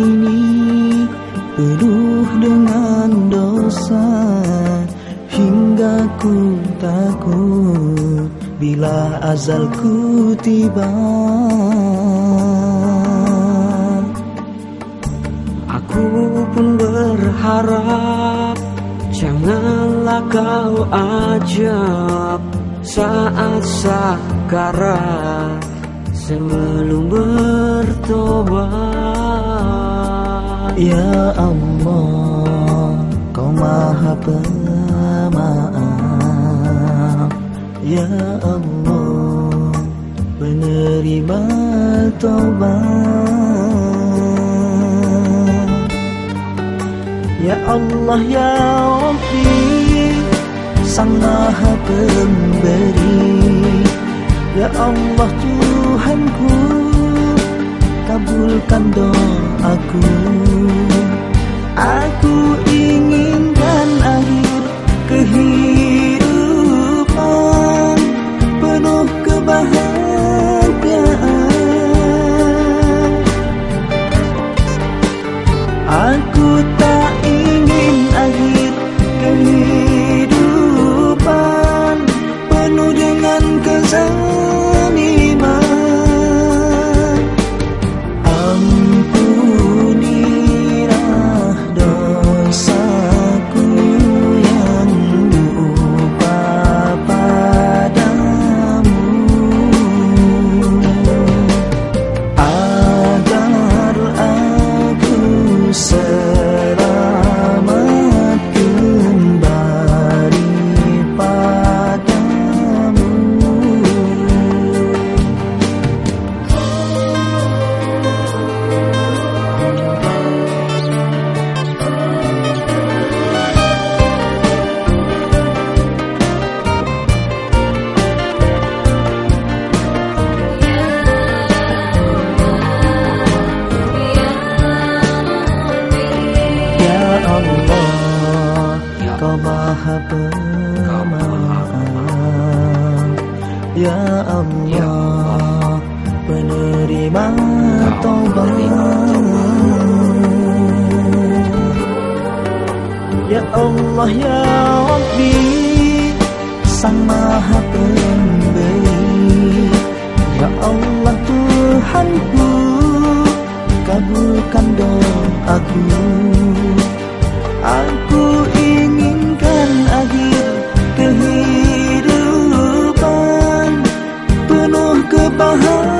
ini penuh dengan dosa Hingga ku takut bila azalku tiba Aku pun berharap Janganlah kau ajab saat sakarat sebelum bertobat. Ya Allah kau maha pemaaf. Ya Allah penerima tobat Ya Allah ya Rabbi Sang Maha Pemberi. Ya Allah Tuhanku Kabulkan doaku me. maha pemaaf ya, ya Allah penerima ya taubat Ya Allah ya Rabbi sang maha pemaaf behind